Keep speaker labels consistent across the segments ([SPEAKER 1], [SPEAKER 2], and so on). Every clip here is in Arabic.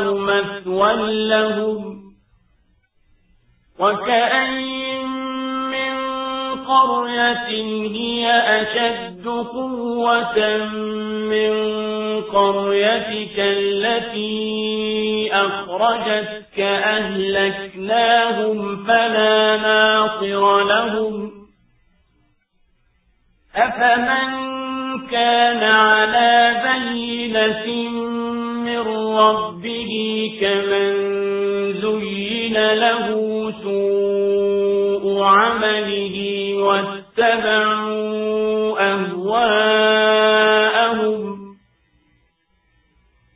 [SPEAKER 1] مثوى لهم وكأين من قرية هي أشد قوة من قريتك التي أخرجتك أهلكناهم فلا ناصر لهم أفمن كان على بينة ربه كمن زين له سوء عمله واتبعوا أهواءهم.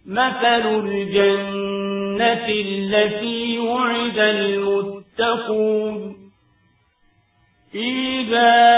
[SPEAKER 1] مثل الجنة التي وعد المتقون. إذا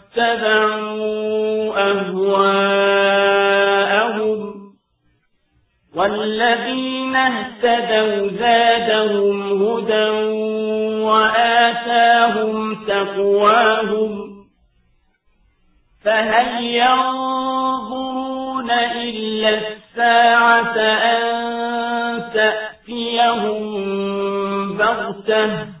[SPEAKER 1] واتبعوا أهواءهم والذين اهتدوا زادهم هدى وآتاهم تقواهم فهل ينظرون إلا الساعة أن تأتيهم بغتة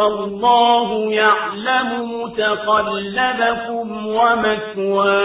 [SPEAKER 1] والله يعلم متقلبكم ومثواكم.